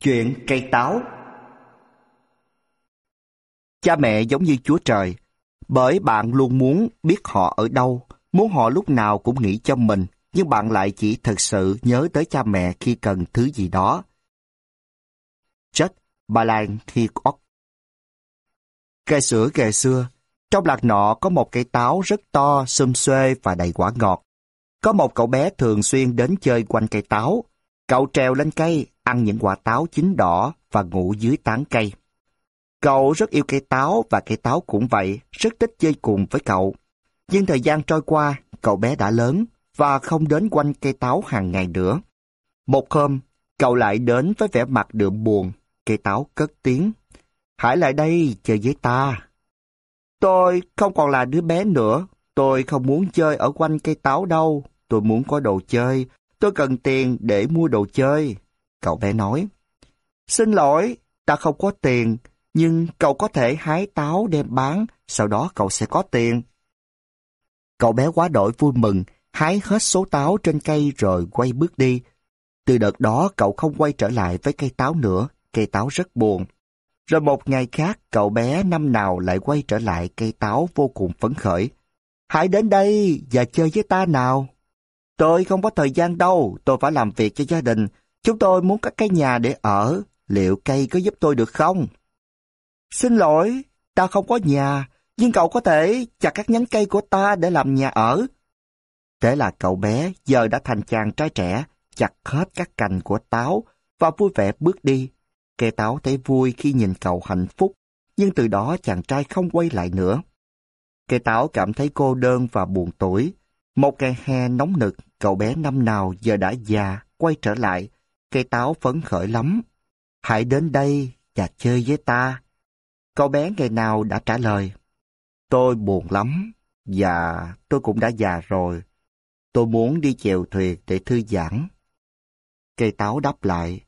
Chuyện cây táo Cha mẹ giống như Chúa Trời, bởi bạn luôn muốn biết họ ở đâu, muốn họ lúc nào cũng nghĩ cho mình, nhưng bạn lại chỉ thật sự nhớ tới cha mẹ khi cần thứ gì đó. Chất Balan Hickok Cây sữa kề xưa, trong lạc nọ có một cây táo rất to, xum xuê và đầy quả ngọt. Có một cậu bé thường xuyên đến chơi quanh cây táo. Cậu trèo lên cây, ăn những quả táo chín đỏ và ngủ dưới tán cây. Cậu rất yêu cây táo và cây táo cũng vậy, rất thích chơi cùng với cậu. Nhưng thời gian trôi qua, cậu bé đã lớn và không đến quanh cây táo hàng ngày nữa. Một hôm, cậu lại đến với vẻ mặt đượm buồn, cây táo cất tiếng. Hãy lại đây chơi với ta. Tôi không còn là đứa bé nữa, tôi không muốn chơi ở quanh cây táo đâu, tôi muốn có đồ chơi, tôi cần tiền để mua đồ chơi. Cậu bé nói, xin lỗi, ta không có tiền, nhưng cậu có thể hái táo đem bán, sau đó cậu sẽ có tiền. Cậu bé quá đổi vui mừng, hái hết số táo trên cây rồi quay bước đi. Từ đợt đó cậu không quay trở lại với cây táo nữa, cây táo rất buồn. Rồi một ngày khác, cậu bé năm nào lại quay trở lại cây táo vô cùng phấn khởi. Hãy đến đây và chơi với ta nào. Tôi không có thời gian đâu, tôi phải làm việc cho gia đình. Chúng tôi muốn có cái nhà để ở. Liệu cây có giúp tôi được không? Xin lỗi, ta không có nhà, nhưng cậu có thể chặt các nhánh cây của ta để làm nhà ở. Thế là cậu bé giờ đã thành chàng trai trẻ, chặt hết các cành của táo và vui vẻ bước đi. Cây táo thấy vui khi nhìn cậu hạnh phúc, nhưng từ đó chàng trai không quay lại nữa. Cây táo cảm thấy cô đơn và buồn tuổi. Một ngày hè nóng nực, cậu bé năm nào giờ đã già, quay trở lại. Cây táo phấn khởi lắm. Hãy đến đây và chơi với ta. Cậu bé ngày nào đã trả lời. Tôi buồn lắm, và tôi cũng đã già rồi. Tôi muốn đi chèo thuyền để thư giãn. Cây táo đáp lại.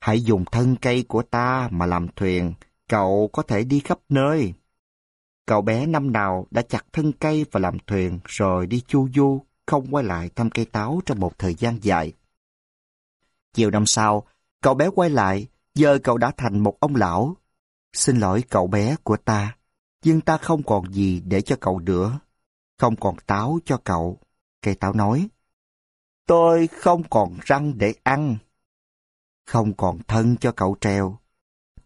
Hãy dùng thân cây của ta mà làm thuyền, cậu có thể đi khắp nơi. Cậu bé năm nào đã chặt thân cây và làm thuyền rồi đi chu du, không quay lại thăm cây táo trong một thời gian dài. Chiều năm sau, cậu bé quay lại, giờ cậu đã thành một ông lão. Xin lỗi cậu bé của ta, nhưng ta không còn gì để cho cậu nữa. Không còn táo cho cậu. Cây táo nói, tôi không còn răng để ăn. Không còn thân cho cậu treo.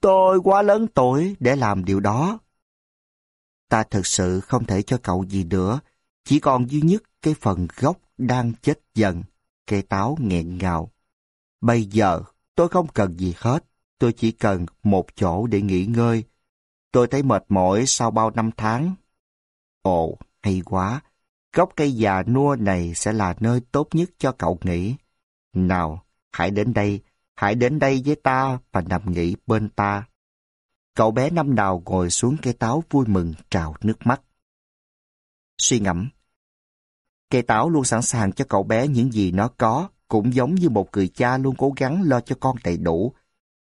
Tôi quá lớn tuổi để làm điều đó. Ta thực sự không thể cho cậu gì nữa, chỉ còn duy nhất cái phần gốc đang chết dần. Cây táo nghẹn ngào. Bây giờ tôi không cần gì hết, tôi chỉ cần một chỗ để nghỉ ngơi. Tôi thấy mệt mỏi sau bao năm tháng. Ồ, hay quá, gốc cây già nua này sẽ là nơi tốt nhất cho cậu nghỉ. Nào, hãy đến đây, hãy đến đây với ta và nằm nghỉ bên ta. Cậu bé năm nào ngồi xuống cây táo vui mừng trào nước mắt. Suy ngẫm Cây táo luôn sẵn sàng cho cậu bé những gì nó có, cũng giống như một người cha luôn cố gắng lo cho con đầy đủ.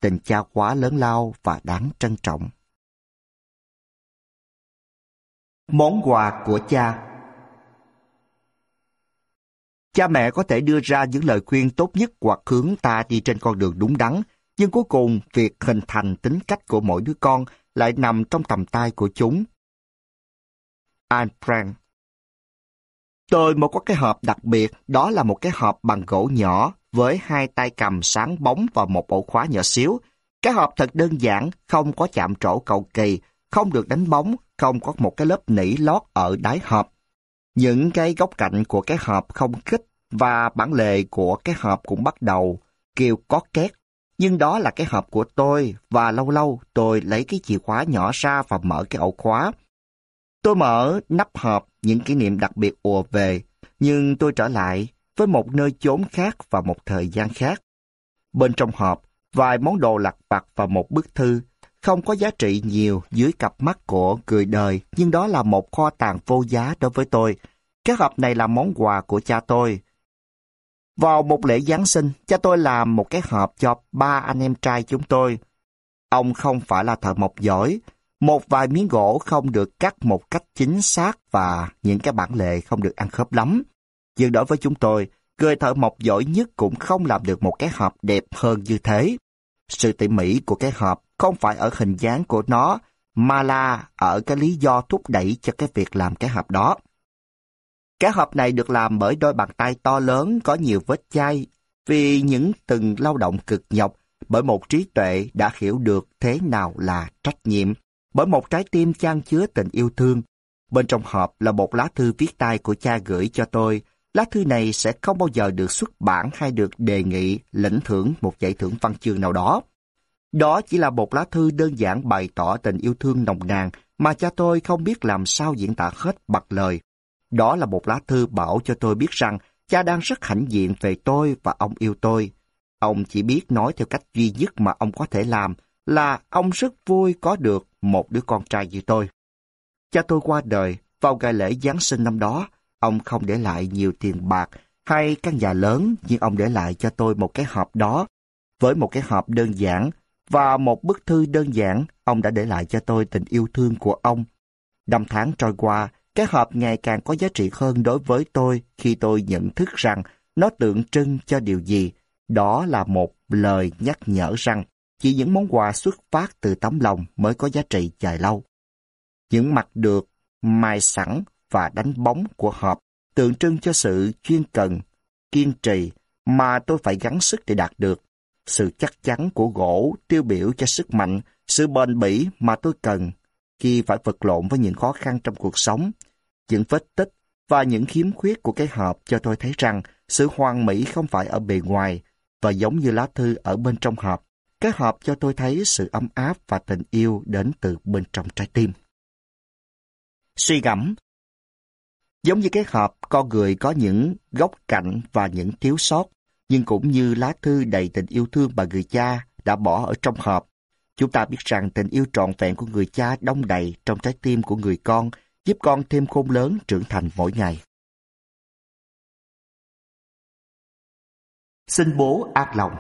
Tình cha quá lớn lao và đáng trân trọng. Món quà của cha Cha mẹ có thể đưa ra những lời khuyên tốt nhất hoặc hướng ta đi trên con đường đúng đắn, nhưng cuối cùng việc hình thành tính cách của mỗi đứa con lại nằm trong tầm tay của chúng. Anne Frank Tôi một có cái hộp đặc biệt, đó là một cái hộp bằng gỗ nhỏ với hai tay cầm sáng bóng và một ổ khóa nhỏ xíu. Cái hộp thật đơn giản, không có chạm trổ cầu kỳ, không được đánh bóng, không có một cái lớp nỉ lót ở đáy hộp. Những cái góc cạnh của cái hộp không khích và bản lề của cái hộp cũng bắt đầu kêu có két. Nhưng đó là cái hộp của tôi và lâu lâu tôi lấy cái chìa khóa nhỏ ra và mở cái ổ khóa. Tôi mở nắp hộp những kỷ niệm đặc biệt ùa về, nhưng tôi trở lại với một nơi chốn khác và một thời gian khác. Bên trong hộp, vài món đồ lặt vặt và một bức thư, không có giá trị nhiều dưới cặp mắt của người đời, nhưng đó là một kho tàng vô giá đối với tôi. Cái hộp này là món quà của cha tôi. Vào một lễ Giáng sinh, cha tôi làm một cái hộp cho ba anh em trai chúng tôi. Ông không phải là thợ mộc giỏi, một vài miếng gỗ không được cắt một cách chính xác và những cái bản lề không được ăn khớp lắm. Nhưng đối với chúng tôi, người thợ mộc giỏi nhất cũng không làm được một cái hộp đẹp hơn như thế. Sự tỉ mỉ của cái hộp không phải ở hình dáng của nó, mà là ở cái lý do thúc đẩy cho cái việc làm cái hộp đó. Cái hộp này được làm bởi đôi bàn tay to lớn có nhiều vết chai vì những từng lao động cực nhọc bởi một trí tuệ đã hiểu được thế nào là trách nhiệm, bởi một trái tim chan chứa tình yêu thương. Bên trong hộp là một lá thư viết tay của cha gửi cho tôi. Lá thư này sẽ không bao giờ được xuất bản hay được đề nghị lĩnh thưởng một giải thưởng văn chương nào đó. Đó chỉ là một lá thư đơn giản bày tỏ tình yêu thương nồng nàn mà cha tôi không biết làm sao diễn tả hết bằng lời. Đó là một lá thư bảo cho tôi biết rằng cha đang rất hãnh diện về tôi và ông yêu tôi. Ông chỉ biết nói theo cách duy nhất mà ông có thể làm là ông rất vui có được một đứa con trai như tôi. Cha tôi qua đời vào ngày lễ Giáng sinh năm đó. Ông không để lại nhiều tiền bạc hay căn nhà lớn, nhưng ông để lại cho tôi một cái hộp đó. Với một cái hộp đơn giản và một bức thư đơn giản, ông đã để lại cho tôi tình yêu thương của ông. Năm tháng trôi qua, cái hộp ngày càng có giá trị hơn đối với tôi khi tôi nhận thức rằng nó tượng trưng cho điều gì. Đó là một lời nhắc nhở rằng chỉ những món quà xuất phát từ tấm lòng mới có giá trị dài lâu. Những mặt được mài sẵn và đánh bóng của hộp tượng trưng cho sự chuyên cần, kiên trì mà tôi phải gắng sức để đạt được. Sự chắc chắn của gỗ tiêu biểu cho sức mạnh, sự bền bỉ mà tôi cần khi phải vật lộn với những khó khăn trong cuộc sống. Những vết tích và những khiếm khuyết của cái hộp cho tôi thấy rằng sự hoàn mỹ không phải ở bề ngoài và giống như lá thư ở bên trong hộp. Cái hộp cho tôi thấy sự ấm áp và tình yêu đến từ bên trong trái tim. Suy gẫm Giống như cái hộp, con người có những góc cạnh và những thiếu sót, nhưng cũng như lá thư đầy tình yêu thương mà người cha đã bỏ ở trong hộp. Chúng ta biết rằng tình yêu trọn vẹn của người cha đông đầy trong trái tim của người con, giúp con thêm khôn lớn trưởng thành mỗi ngày. Xin bố ác lòng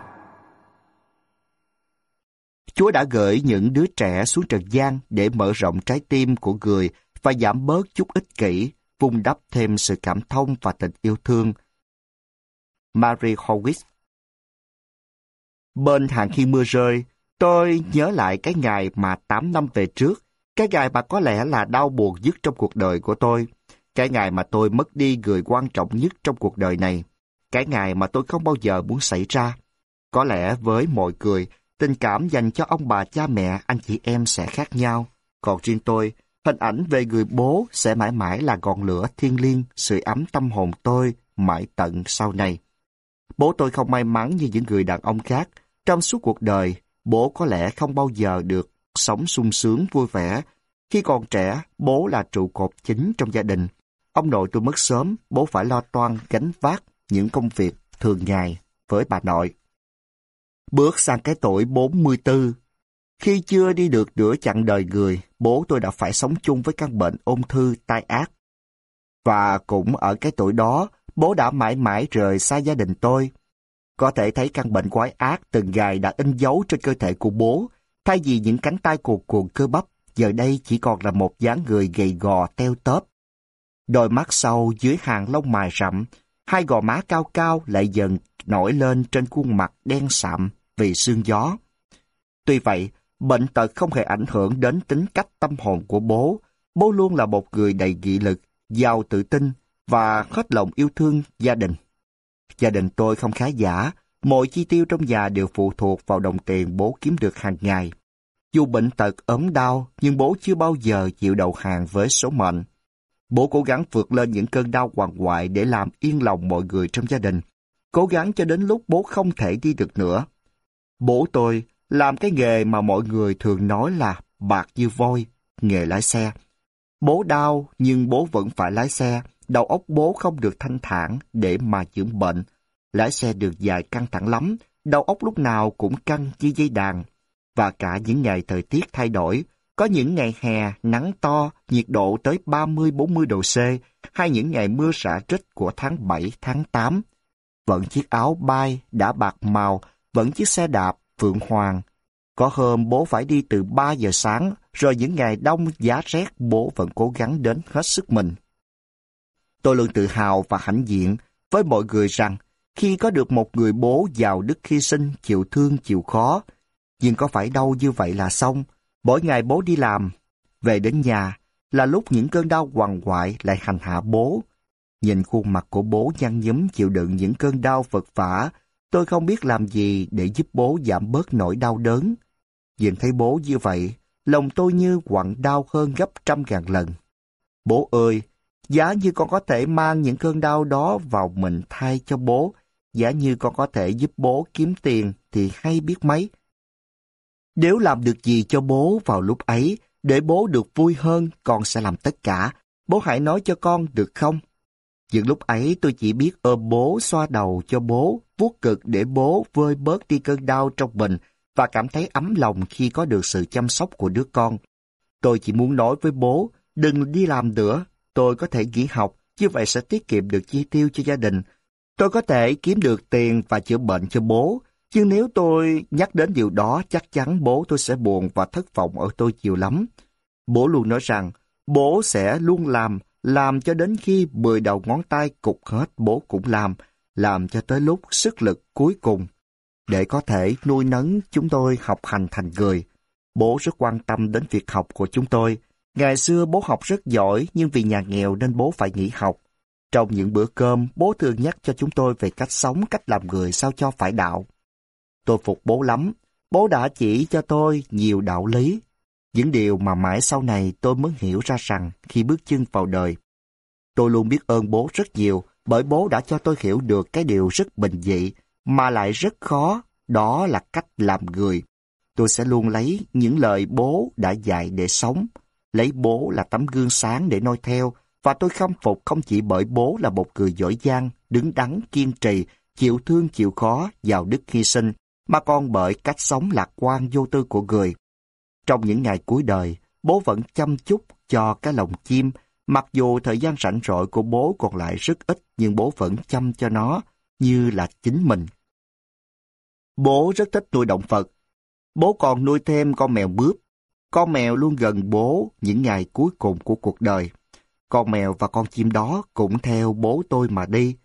Chúa đã gửi những đứa trẻ xuống trần gian để mở rộng trái tim của người và giảm bớt chút ích kỷ, vun đắp thêm sự cảm thông và tình yêu thương. Mary Howitz Bên hàng khi mưa rơi, tôi nhớ lại cái ngày mà 8 năm về trước, cái ngày mà có lẽ là đau buồn nhất trong cuộc đời của tôi, cái ngày mà tôi mất đi người quan trọng nhất trong cuộc đời này, cái ngày mà tôi không bao giờ muốn xảy ra. Có lẽ với mọi người, tình cảm dành cho ông bà cha mẹ, anh chị em sẽ khác nhau. Còn riêng tôi, hình ảnh về người bố sẽ mãi mãi là ngọn lửa thiên liêng, sưởi ấm tâm hồn tôi mãi tận sau này. Bố tôi không may mắn như những người đàn ông khác. Trong suốt cuộc đời, bố có lẽ không bao giờ được sống sung sướng vui vẻ. Khi còn trẻ, bố là trụ cột chính trong gia đình. Ông nội tôi mất sớm, bố phải lo toan gánh vác những công việc thường ngày với bà nội. Bước sang cái tuổi 44, khi chưa đi được nửa chặng đời người, bố tôi đã phải sống chung với căn bệnh ung thư tai ác. Và cũng ở cái tuổi đó, bố đã mãi mãi rời xa gia đình tôi. Có thể thấy căn bệnh quái ác từng ngày đã in dấu trên cơ thể của bố, thay vì những cánh tay cuộn cuộn cơ bắp, giờ đây chỉ còn là một dáng người gầy gò teo tóp. Đôi mắt sâu dưới hàng lông mài rậm, hai gò má cao cao lại dần nổi lên trên khuôn mặt đen sạm vì sương gió. Tuy vậy, bệnh tật không hề ảnh hưởng đến tính cách tâm hồn của bố. Bố luôn là một người đầy nghị lực, giàu tự tin và hết lòng yêu thương gia đình. Gia đình tôi không khá giả, mọi chi tiêu trong nhà đều phụ thuộc vào đồng tiền bố kiếm được hàng ngày. Dù bệnh tật ốm đau, nhưng bố chưa bao giờ chịu đầu hàng với số mệnh. Bố cố gắng vượt lên những cơn đau hoàng hoại để làm yên lòng mọi người trong gia đình. Cố gắng cho đến lúc bố không thể đi được nữa. Bố tôi làm cái nghề mà mọi người thường nói là bạc như voi, nghề lái xe. Bố đau nhưng bố vẫn phải lái xe. Đầu óc bố không được thanh thản để mà chữa bệnh. Lái xe được dài căng thẳng lắm, đầu óc lúc nào cũng căng như dây đàn. Và cả những ngày thời tiết thay đổi, có những ngày hè nắng to, nhiệt độ tới 30-40 độ C, hay những ngày mưa xả trích của tháng 7, tháng 8. Vẫn chiếc áo bay đã bạc màu, vẫn chiếc xe đạp, phượng hoàng. Có hôm bố phải đi từ 3 giờ sáng, rồi những ngày đông giá rét bố vẫn cố gắng đến hết sức mình. Tôi luôn tự hào và hãnh diện với mọi người rằng khi có được một người bố giàu đức hy sinh, chịu thương, chịu khó, Nhưng có phải đau như vậy là xong? Mỗi ngày bố đi làm, về đến nhà là lúc những cơn đau hoàng hoại lại hành hạ bố. Nhìn khuôn mặt của bố nhăn nhúm chịu đựng những cơn đau vật vả, tôi không biết làm gì để giúp bố giảm bớt nỗi đau đớn. Nhìn thấy bố như vậy, lòng tôi như quặn đau hơn gấp trăm ngàn lần. Bố ơi, giá như con có thể mang những cơn đau đó vào mình thay cho bố, giả như con có thể giúp bố kiếm tiền thì hay biết mấy. Nếu làm được gì cho bố vào lúc ấy, để bố được vui hơn, con sẽ làm tất cả. Bố hãy nói cho con được không? Những lúc ấy tôi chỉ biết ôm bố, xoa đầu cho bố, vuốt cực để bố vơi bớt đi cơn đau trong mình và cảm thấy ấm lòng khi có được sự chăm sóc của đứa con. Tôi chỉ muốn nói với bố, đừng đi làm nữa, tôi có thể nghỉ học, như vậy sẽ tiết kiệm được chi tiêu cho gia đình. Tôi có thể kiếm được tiền và chữa bệnh cho bố, nhưng nếu tôi nhắc đến điều đó, chắc chắn bố tôi sẽ buồn và thất vọng ở tôi nhiều lắm. Bố luôn nói rằng, bố sẽ luôn làm, làm cho đến khi mười đầu ngón tay cục hết bố cũng làm, làm cho tới lúc sức lực cuối cùng. Để có thể nuôi nấng chúng tôi học hành thành người. Bố rất quan tâm đến việc học của chúng tôi. Ngày xưa bố học rất giỏi nhưng vì nhà nghèo nên bố phải nghỉ học. Trong những bữa cơm, bố thường nhắc cho chúng tôi về cách sống, cách làm người sao cho phải đạo. Tôi phục bố lắm. Bố đã chỉ cho tôi nhiều đạo lý. Những điều mà mãi sau này tôi mới hiểu ra rằng khi bước chân vào đời. Tôi luôn biết ơn bố rất nhiều bởi bố đã cho tôi hiểu được cái điều rất bình dị mà lại rất khó, đó là cách làm người. Tôi sẽ luôn lấy những lời bố đã dạy để sống, lấy bố là tấm gương sáng để noi theo, và tôi khâm phục không chỉ bởi bố là một người giỏi giang, đứng đắn, kiên trì, chịu thương chịu khó, giàu đức hy sinh, mà còn bởi cách sống lạc quan vô tư của người. Trong những ngày cuối đời, bố vẫn chăm chút cho cái lòng chim, mặc dù thời gian rảnh rỗi của bố còn lại rất ít nhưng bố vẫn chăm cho nó như là chính mình. Bố rất thích nuôi động vật. Bố còn nuôi thêm con mèo bướp. Con mèo luôn gần bố những ngày cuối cùng của cuộc đời. Con mèo và con chim đó cũng theo bố tôi mà đi.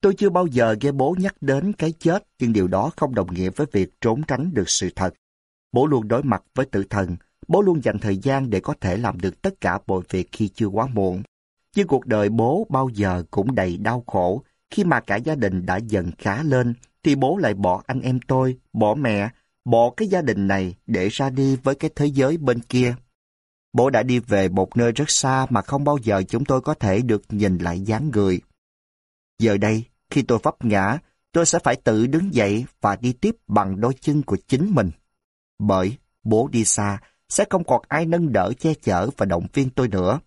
Tôi chưa bao giờ nghe bố nhắc đến cái chết, nhưng điều đó không đồng nghĩa với việc trốn tránh được sự thật. Bố luôn đối mặt với tự thần, bố luôn dành thời gian để có thể làm được tất cả mọi việc khi chưa quá muộn. Nhưng cuộc đời bố bao giờ cũng đầy đau khổ, khi mà cả gia đình đã dần khá lên, thì bố lại bỏ anh em tôi, bỏ mẹ, bỏ cái gia đình này để ra đi với cái thế giới bên kia. Bố đã đi về một nơi rất xa mà không bao giờ chúng tôi có thể được nhìn lại dáng người. Giờ đây, khi tôi vấp ngã, tôi sẽ phải tự đứng dậy và đi tiếp bằng đôi chân của chính mình. Bởi bố đi xa, sẽ không còn ai nâng đỡ che chở và động viên tôi nữa.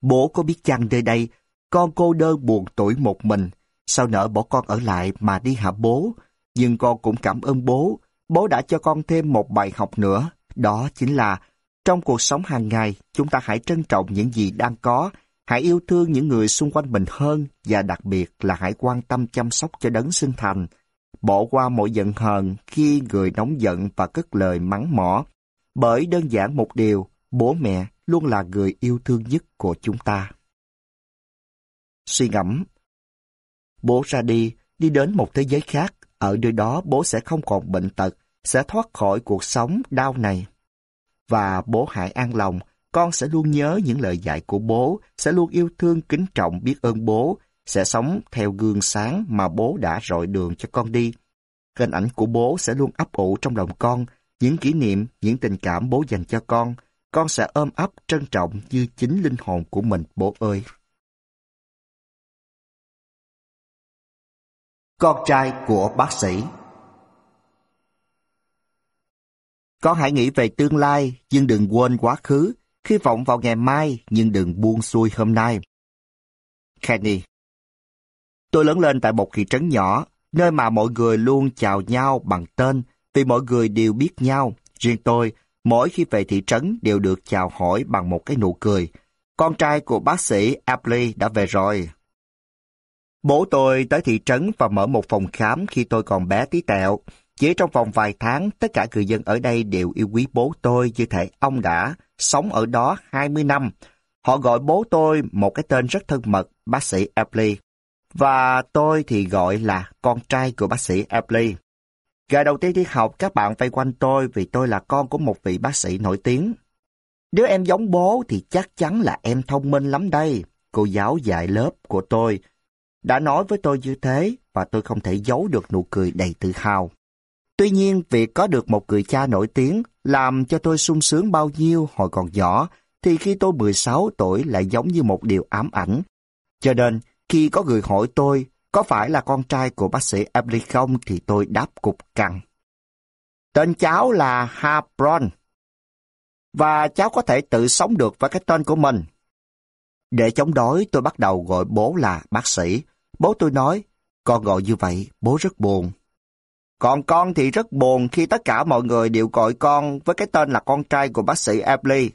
Bố có biết chăng nơi đây, con cô đơn buồn tuổi một mình, sao nỡ bỏ con ở lại mà đi hạ bố. Nhưng con cũng cảm ơn bố, bố đã cho con thêm một bài học nữa, đó chính là trong cuộc sống hàng ngày, chúng ta hãy trân trọng những gì đang có Hãy yêu thương những người xung quanh mình hơn và đặc biệt là hãy quan tâm chăm sóc cho đấng sinh thành. Bỏ qua mọi giận hờn khi người nóng giận và cất lời mắng mỏ. Bởi đơn giản một điều, bố mẹ luôn là người yêu thương nhất của chúng ta. Suy ngẫm Bố ra đi, đi đến một thế giới khác, ở nơi đó bố sẽ không còn bệnh tật, sẽ thoát khỏi cuộc sống đau này. Và bố hãy an lòng, con sẽ luôn nhớ những lời dạy của bố, sẽ luôn yêu thương kính trọng biết ơn bố, sẽ sống theo gương sáng mà bố đã rọi đường cho con đi. Hình ảnh của bố sẽ luôn ấp ủ trong lòng con, những kỷ niệm, những tình cảm bố dành cho con, con sẽ ôm ấp trân trọng như chính linh hồn của mình bố ơi. Con trai của bác sĩ Con hãy nghĩ về tương lai, nhưng đừng quên quá khứ, khi vọng vào ngày mai nhưng đừng buông xuôi hôm nay. Kenny Tôi lớn lên tại một thị trấn nhỏ, nơi mà mọi người luôn chào nhau bằng tên vì mọi người đều biết nhau. Riêng tôi, mỗi khi về thị trấn đều được chào hỏi bằng một cái nụ cười. Con trai của bác sĩ Apley đã về rồi. Bố tôi tới thị trấn và mở một phòng khám khi tôi còn bé tí tẹo. Chỉ trong vòng vài tháng, tất cả người dân ở đây đều yêu quý bố tôi như thể ông đã sống ở đó 20 năm. Họ gọi bố tôi một cái tên rất thân mật, bác sĩ Apley. Và tôi thì gọi là con trai của bác sĩ Apley. Ngày đầu tiên đi học, các bạn vây quanh tôi vì tôi là con của một vị bác sĩ nổi tiếng. Nếu em giống bố thì chắc chắn là em thông minh lắm đây. Cô giáo dạy lớp của tôi đã nói với tôi như thế và tôi không thể giấu được nụ cười đầy tự hào. Tuy nhiên, việc có được một người cha nổi tiếng làm cho tôi sung sướng bao nhiêu hồi còn nhỏ, thì khi tôi 16 tuổi lại giống như một điều ám ảnh. Cho nên, khi có người hỏi tôi có phải là con trai của bác sĩ Emily không thì tôi đáp cục cằn. Tên cháu là Habron. Và cháu có thể tự sống được với cái tên của mình. Để chống đối, tôi bắt đầu gọi bố là bác sĩ. Bố tôi nói, con gọi như vậy, bố rất buồn. Còn con thì rất buồn khi tất cả mọi người đều gọi con với cái tên là con trai của bác sĩ Emily.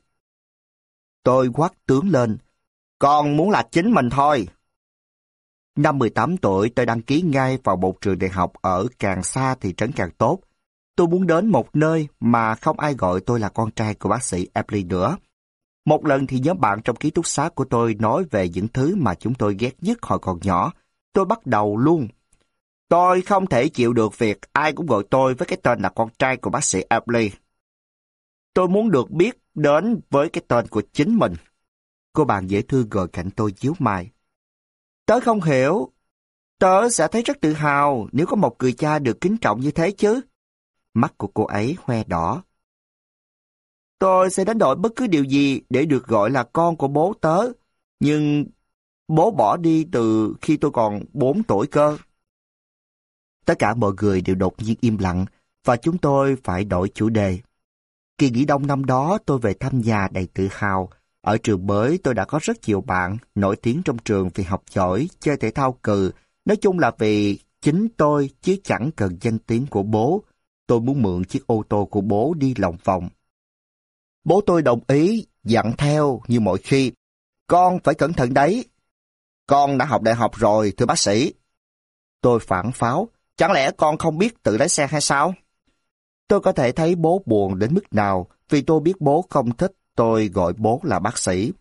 Tôi quát tướng lên, con muốn là chính mình thôi. Năm 18 tuổi, tôi đăng ký ngay vào một trường đại học ở càng xa thì trấn càng tốt. Tôi muốn đến một nơi mà không ai gọi tôi là con trai của bác sĩ Epley nữa. Một lần thì nhóm bạn trong ký túc xá của tôi nói về những thứ mà chúng tôi ghét nhất hồi còn nhỏ. Tôi bắt đầu luôn. Tôi không thể chịu được việc ai cũng gọi tôi với cái tên là con trai của bác sĩ Apley. Tôi muốn được biết đến với cái tên của chính mình. Cô bạn dễ thương ngồi cạnh tôi chiếu mày. Tớ không hiểu. Tớ sẽ thấy rất tự hào nếu có một người cha được kính trọng như thế chứ. Mắt của cô ấy hoe đỏ. Tôi sẽ đánh đổi bất cứ điều gì để được gọi là con của bố tớ. Nhưng bố bỏ đi từ khi tôi còn 4 tuổi cơ. Tất cả mọi người đều đột nhiên im lặng và chúng tôi phải đổi chủ đề. Kỳ nghỉ đông năm đó tôi về thăm nhà đầy tự hào ở trường mới tôi đã có rất nhiều bạn nổi tiếng trong trường vì học giỏi, chơi thể thao cừ. Nói chung là vì chính tôi chứ chẳng cần danh tiếng của bố. Tôi muốn mượn chiếc ô tô của bố đi lòng vòng. Bố tôi đồng ý, dặn theo như mọi khi. Con phải cẩn thận đấy. Con đã học đại học rồi, thưa bác sĩ. Tôi phản pháo. Chẳng lẽ con không biết tự lái xe hay sao? Tôi có thể thấy bố buồn đến mức nào vì tôi biết bố không thích Tôi gọi bố là bác sĩ.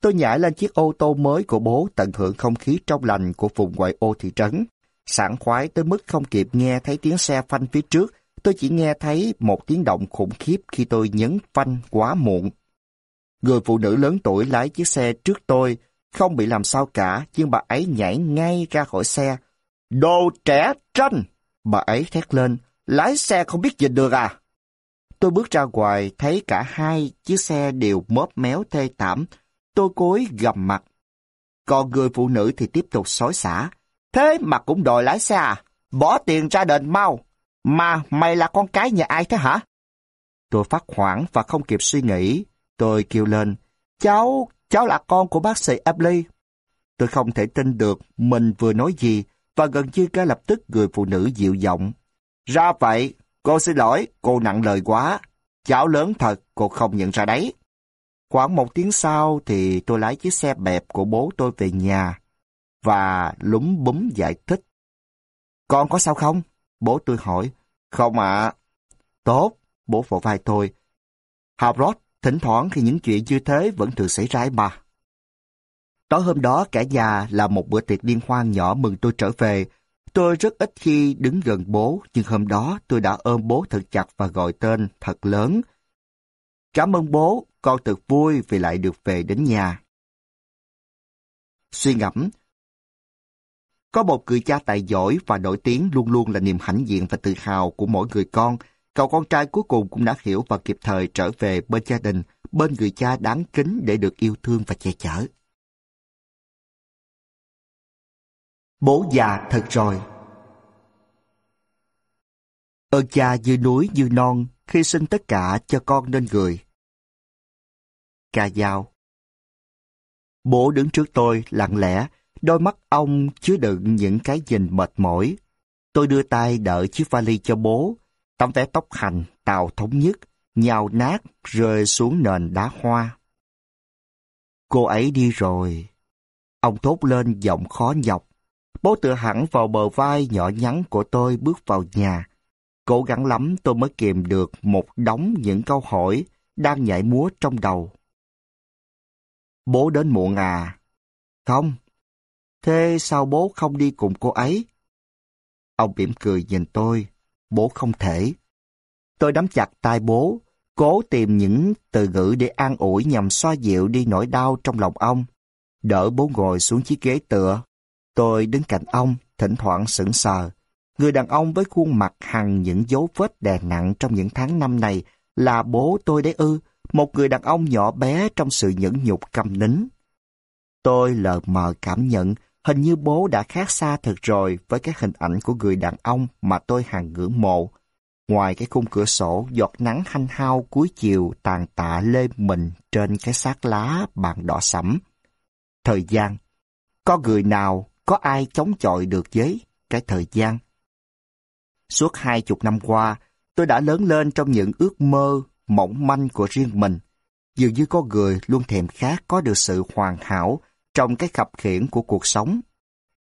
Tôi nhảy lên chiếc ô tô mới của bố tận hưởng không khí trong lành của vùng ngoại ô thị trấn. Sảng khoái tới mức không kịp nghe thấy tiếng xe phanh phía trước, tôi chỉ nghe thấy một tiếng động khủng khiếp khi tôi nhấn phanh quá muộn. Người phụ nữ lớn tuổi lái chiếc xe trước tôi, không bị làm sao cả, nhưng bà ấy nhảy ngay ra khỏi xe. Đồ trẻ trân! Bà ấy thét lên, lái xe không biết dịch được à? Tôi bước ra ngoài, thấy cả hai chiếc xe đều móp méo thê thảm. Tôi cối gầm mặt. Còn người phụ nữ thì tiếp tục xói xả. Thế mà cũng đòi lái xe à? Bỏ tiền ra đền mau. Mà mày là con cái nhà ai thế hả? Tôi phát hoảng và không kịp suy nghĩ. Tôi kêu lên, cháu, cháu là con của bác sĩ Abley. Tôi không thể tin được mình vừa nói gì và gần như ngay lập tức người phụ nữ dịu giọng. Ra vậy, Cô xin lỗi, cô nặng lời quá. Cháu lớn thật, cô không nhận ra đấy. Khoảng một tiếng sau thì tôi lái chiếc xe bẹp của bố tôi về nhà và lúng búng giải thích. Con có sao không? Bố tôi hỏi. Không ạ. Tốt, bố vỗ vai tôi. Harold, thỉnh thoảng khi những chuyện như thế vẫn thường xảy ra mà. Tối hôm đó cả nhà làm một bữa tiệc liên hoan nhỏ mừng tôi trở về Tôi rất ít khi đứng gần bố, nhưng hôm đó tôi đã ôm bố thật chặt và gọi tên thật lớn. Cảm ơn bố, con thật vui vì lại được về đến nhà. Suy ngẫm Có một người cha tài giỏi và nổi tiếng luôn luôn là niềm hãnh diện và tự hào của mỗi người con. Cậu con trai cuối cùng cũng đã hiểu và kịp thời trở về bên gia đình, bên người cha đáng kính để được yêu thương và che chở. Bố già thật rồi. Ơn cha như núi như non, khi sinh tất cả cho con nên người. Ca dao Bố đứng trước tôi lặng lẽ, đôi mắt ông chứa đựng những cái nhìn mệt mỏi. Tôi đưa tay đỡ chiếc vali cho bố, tấm vé tóc hành, tàu thống nhất, nhào nát rơi xuống nền đá hoa. Cô ấy đi rồi. Ông thốt lên giọng khó nhọc. Bố tựa hẳn vào bờ vai nhỏ nhắn của tôi bước vào nhà. Cố gắng lắm tôi mới kìm được một đống những câu hỏi đang nhảy múa trong đầu. Bố đến muộn à? Không. Thế sao bố không đi cùng cô ấy? Ông mỉm cười nhìn tôi. bố không thể. Tôi nắm chặt tay bố, cố tìm những từ ngữ để an ủi nhằm xoa dịu đi nỗi đau trong lòng ông. Đỡ bố ngồi xuống chiếc ghế tựa. Tôi đứng cạnh ông, thỉnh thoảng sững sờ. Người đàn ông với khuôn mặt hằn những dấu vết đè nặng trong những tháng năm này là bố tôi đấy ư, một người đàn ông nhỏ bé trong sự nhẫn nhục cầm nín. Tôi lờ mờ cảm nhận hình như bố đã khác xa thật rồi với các hình ảnh của người đàn ông mà tôi hàng ngưỡng mộ. Ngoài cái khung cửa sổ, giọt nắng hanh hao cuối chiều tàn tạ lê mình trên cái xác lá bằng đỏ sẫm. Thời gian. Có người nào, có ai chống chọi được với cái thời gian? Suốt hai chục năm qua, tôi đã lớn lên trong những ước mơ mỏng manh của riêng mình. Dường như có người luôn thèm khát có được sự hoàn hảo trong cái khập khiển của cuộc sống.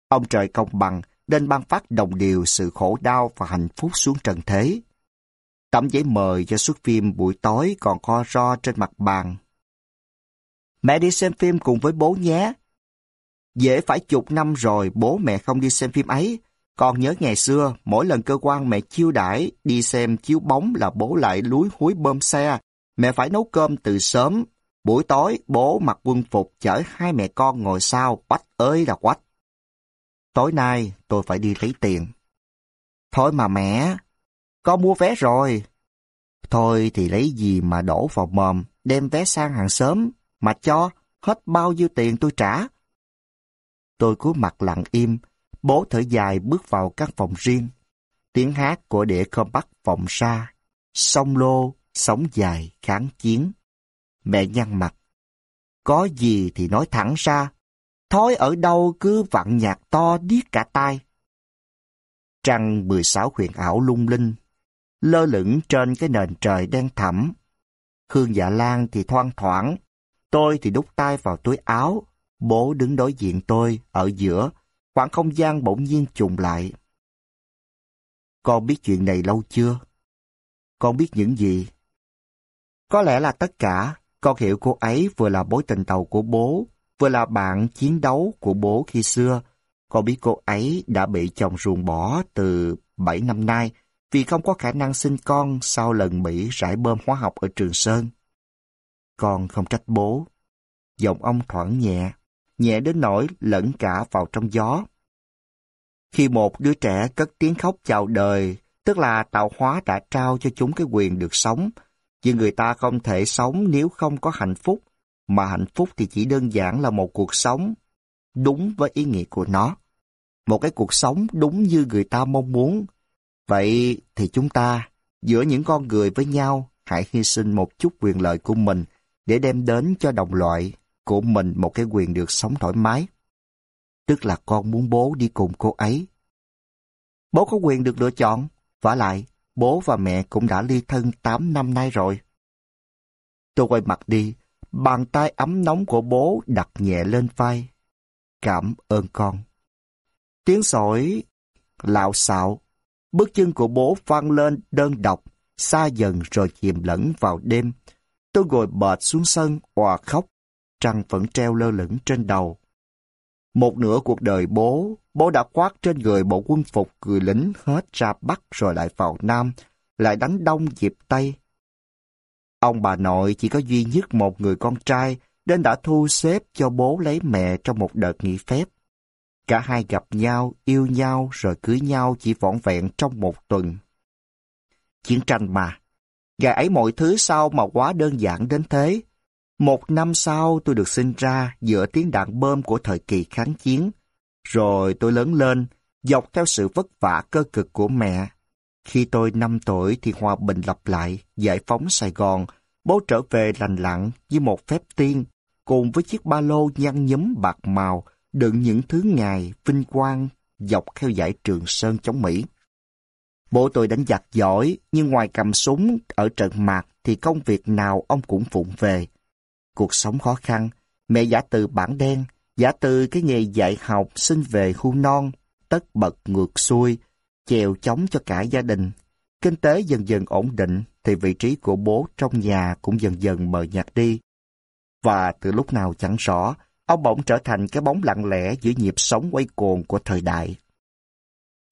Ông trời công bằng nên ban phát đồng điều sự khổ đau và hạnh phúc xuống trần thế. Tấm giấy mời cho suốt phim buổi tối còn co ro trên mặt bàn. Mẹ đi xem phim cùng với bố nhé. Dễ phải chục năm rồi bố mẹ không đi xem phim ấy. Còn nhớ ngày xưa, mỗi lần cơ quan mẹ chiêu đãi đi xem chiếu bóng là bố lại lúi húi bơm xe. Mẹ phải nấu cơm từ sớm. Buổi tối, bố mặc quân phục chở hai mẹ con ngồi sau, quách ơi là quách. Tối nay, tôi phải đi lấy tiền. Thôi mà mẹ, con mua vé rồi. Thôi thì lấy gì mà đổ vào mồm, đem vé sang hàng sớm, mà cho, hết bao nhiêu tiền tôi trả. Tôi cúi mặt lặng im, bố thở dài bước vào các phòng riêng. Tiếng hát của đĩa bắt vọng xa, sông lô, sóng dài, kháng chiến. Mẹ nhăn mặt. Có gì thì nói thẳng ra, thói ở đâu cứ vặn nhạc to điếc cả tai. Trăng 16 huyền ảo lung linh, lơ lửng trên cái nền trời đen thẳm. Hương dạ lan thì thoang thoảng, tôi thì đút tay vào túi áo, bố đứng đối diện tôi ở giữa, khoảng không gian bỗng nhiên trùng lại. Con biết chuyện này lâu chưa? Con biết những gì? Có lẽ là tất cả, con hiểu cô ấy vừa là bối tình tàu của bố, vừa là bạn chiến đấu của bố khi xưa. Con biết cô ấy đã bị chồng ruồng bỏ từ 7 năm nay vì không có khả năng sinh con sau lần Mỹ rải bơm hóa học ở Trường Sơn. Con không trách bố. Giọng ông thoảng nhẹ, nhẹ đến nỗi lẫn cả vào trong gió. Khi một đứa trẻ cất tiếng khóc chào đời, tức là tạo hóa đã trao cho chúng cái quyền được sống, nhưng người ta không thể sống nếu không có hạnh phúc, mà hạnh phúc thì chỉ đơn giản là một cuộc sống đúng với ý nghĩa của nó. Một cái cuộc sống đúng như người ta mong muốn. Vậy thì chúng ta, giữa những con người với nhau, hãy hy sinh một chút quyền lợi của mình để đem đến cho đồng loại của mình một cái quyền được sống thoải mái. Tức là con muốn bố đi cùng cô ấy. Bố có quyền được lựa chọn, vả lại, bố và mẹ cũng đã ly thân 8 năm nay rồi. Tôi quay mặt đi, bàn tay ấm nóng của bố đặt nhẹ lên vai. Cảm ơn con. Tiếng sỏi lạo xạo, bước chân của bố vang lên đơn độc, xa dần rồi chìm lẫn vào đêm. Tôi ngồi bệt xuống sân, hòa khóc, trăng vẫn treo lơ lửng trên đầu. Một nửa cuộc đời bố, bố đã khoác trên người bộ quân phục người lính hết ra Bắc rồi lại vào Nam, lại đánh Đông dịp Tây. Ông bà nội chỉ có duy nhất một người con trai nên đã thu xếp cho bố lấy mẹ trong một đợt nghỉ phép. Cả hai gặp nhau, yêu nhau rồi cưới nhau chỉ vỏn vẹn trong một tuần. Chiến tranh mà. Ngày ấy mọi thứ sao mà quá đơn giản đến thế. Một năm sau tôi được sinh ra giữa tiếng đạn bơm của thời kỳ kháng chiến. Rồi tôi lớn lên, dọc theo sự vất vả cơ cực của mẹ. Khi tôi 5 tuổi thì hòa bình lập lại, giải phóng Sài Gòn, bố trở về lành lặng như một phép tiên, cùng với chiếc ba lô nhăn nhấm bạc màu, đựng những thứ ngài vinh quang dọc theo giải Trường Sơn chống Mỹ. Bố tôi đánh giặc giỏi, nhưng ngoài cầm súng ở trận mạc thì công việc nào ông cũng phụng về. Cuộc sống khó khăn, mẹ giả từ bản đen, giả từ cái nghề dạy học xin về khu non, tất bật ngược xuôi, chèo chống cho cả gia đình. Kinh tế dần dần ổn định thì vị trí của bố trong nhà cũng dần dần mờ nhạt đi. Và từ lúc nào chẳng rõ, ông bỗng trở thành cái bóng lặng lẽ giữa nhịp sống quay cuồng của thời đại.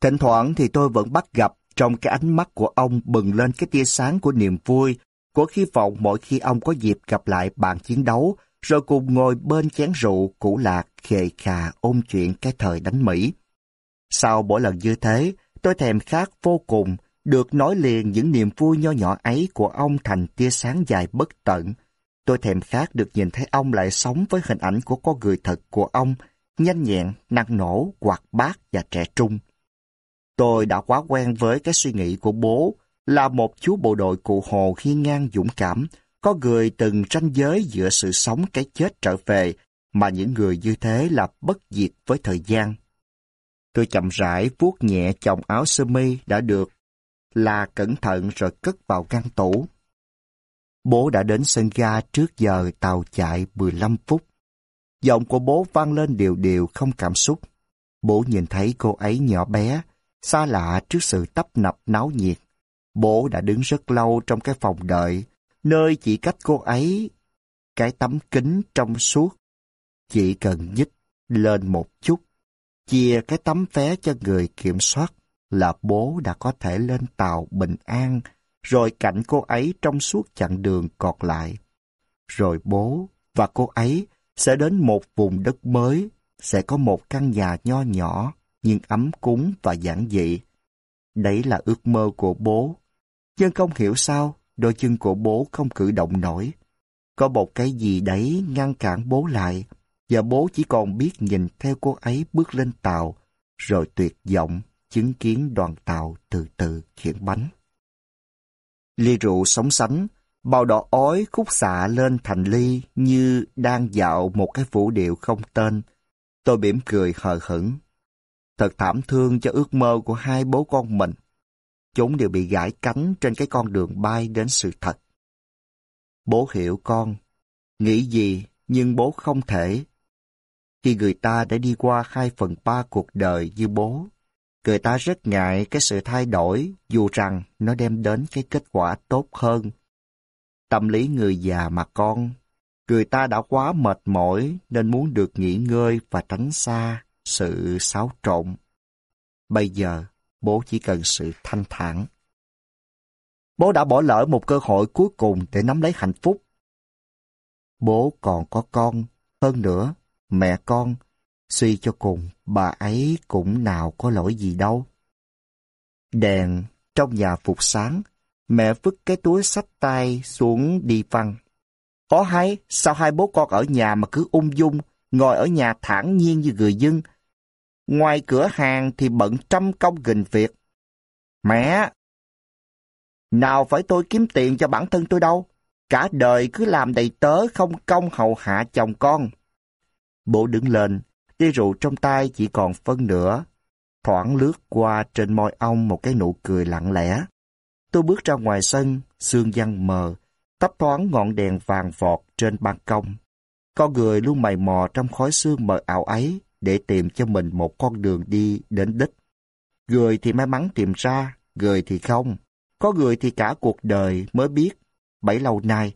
Thỉnh thoảng thì tôi vẫn bắt gặp Trong cái ánh mắt của ông bừng lên cái tia sáng của niềm vui, của hy vọng mỗi khi ông có dịp gặp lại bạn chiến đấu, rồi cùng ngồi bên chén rượu cũ lạc khề khà ôm chuyện cái thời đánh Mỹ. Sau mỗi lần như thế, tôi thèm khát vô cùng được nói liền những niềm vui nho nhỏ ấy của ông thành tia sáng dài bất tận. Tôi thèm khát được nhìn thấy ông lại sống với hình ảnh của con người thật của ông, nhanh nhẹn, năng nổ, hoạt bát và trẻ trung. Tôi đã quá quen với cái suy nghĩ của bố là một chú bộ đội cụ hồ hiên ngang dũng cảm, có người từng tranh giới giữa sự sống cái chết trở về, mà những người như thế là bất diệt với thời gian. Tôi chậm rãi vuốt nhẹ chồng áo sơ mi đã được là cẩn thận rồi cất vào ngăn tủ. Bố đã đến sân ga trước giờ tàu chạy 15 phút. Giọng của bố vang lên đều đều không cảm xúc. Bố nhìn thấy cô ấy nhỏ bé, xa lạ trước sự tấp nập náo nhiệt. Bố đã đứng rất lâu trong cái phòng đợi, nơi chỉ cách cô ấy cái tấm kính trong suốt. Chỉ cần nhích lên một chút, chia cái tấm vé cho người kiểm soát là bố đã có thể lên tàu bình an, rồi cạnh cô ấy trong suốt chặng đường còn lại. Rồi bố và cô ấy sẽ đến một vùng đất mới, sẽ có một căn nhà nho nhỏ, nhưng ấm cúng và giản dị. Đấy là ước mơ của bố. Nhưng không hiểu sao, đôi chân của bố không cử động nổi. Có một cái gì đấy ngăn cản bố lại, và bố chỉ còn biết nhìn theo cô ấy bước lên tàu, rồi tuyệt vọng chứng kiến đoàn tàu từ từ chuyển bánh. Ly rượu sống sánh, bao đỏ ói khúc xạ lên thành ly như đang dạo một cái vũ điệu không tên. Tôi mỉm cười hờ hững. Thật thảm thương cho ước mơ của hai bố con mình. Chúng đều bị gãy cánh trên cái con đường bay đến sự thật. Bố hiểu con, nghĩ gì nhưng bố không thể. Khi người ta đã đi qua hai phần ba cuộc đời như bố, người ta rất ngại cái sự thay đổi dù rằng nó đem đến cái kết quả tốt hơn. Tâm lý người già mà con, người ta đã quá mệt mỏi nên muốn được nghỉ ngơi và tránh xa sự xáo trộn. Bây giờ, bố chỉ cần sự thanh thản. Bố đã bỏ lỡ một cơ hội cuối cùng để nắm lấy hạnh phúc. Bố còn có con, hơn nữa, mẹ con, suy cho cùng, bà ấy cũng nào có lỗi gì đâu. Đèn trong nhà phục sáng, mẹ vứt cái túi sách tay xuống đi văn. Có hay, sao hai bố con ở nhà mà cứ ung dung, ngồi ở nhà thản nhiên như người dân, Ngoài cửa hàng thì bận trăm công nghìn việc. Mẹ! Nào phải tôi kiếm tiền cho bản thân tôi đâu. Cả đời cứ làm đầy tớ không công hầu hạ chồng con. Bố đứng lên, ly rượu trong tay chỉ còn phân nửa. Thoảng lướt qua trên môi ông một cái nụ cười lặng lẽ. Tôi bước ra ngoài sân, sương giăng mờ, tấp thoáng ngọn đèn vàng vọt trên ban công. Con người luôn mày mò trong khói sương mờ ảo ấy, để tìm cho mình một con đường đi đến đích. Người thì may mắn tìm ra, người thì không. Có người thì cả cuộc đời mới biết, bấy lâu nay,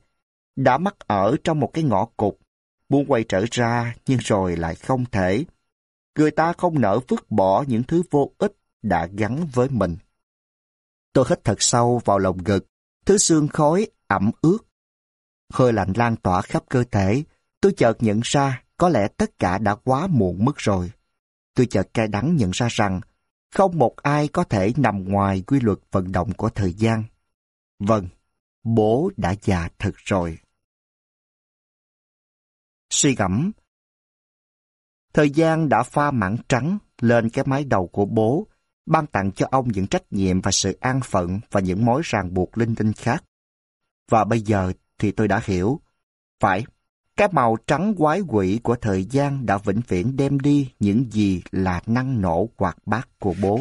đã mắc ở trong một cái ngõ cụt, muốn quay trở ra nhưng rồi lại không thể. Người ta không nỡ vứt bỏ những thứ vô ích đã gắn với mình. Tôi hít thật sâu vào lòng ngực, thứ xương khói ẩm ướt. Hơi lạnh lan tỏa khắp cơ thể, tôi chợt nhận ra có lẽ tất cả đã quá muộn mất rồi. Tôi chợt cay đắng nhận ra rằng không một ai có thể nằm ngoài quy luật vận động của thời gian. Vâng, bố đã già thật rồi. Suy gẫm Thời gian đã pha mảng trắng lên cái mái đầu của bố, ban tặng cho ông những trách nhiệm và sự an phận và những mối ràng buộc linh tinh khác. Và bây giờ thì tôi đã hiểu. Phải, cái màu trắng quái quỷ của thời gian đã vĩnh viễn đem đi những gì là năng nổ hoạt bát của bố.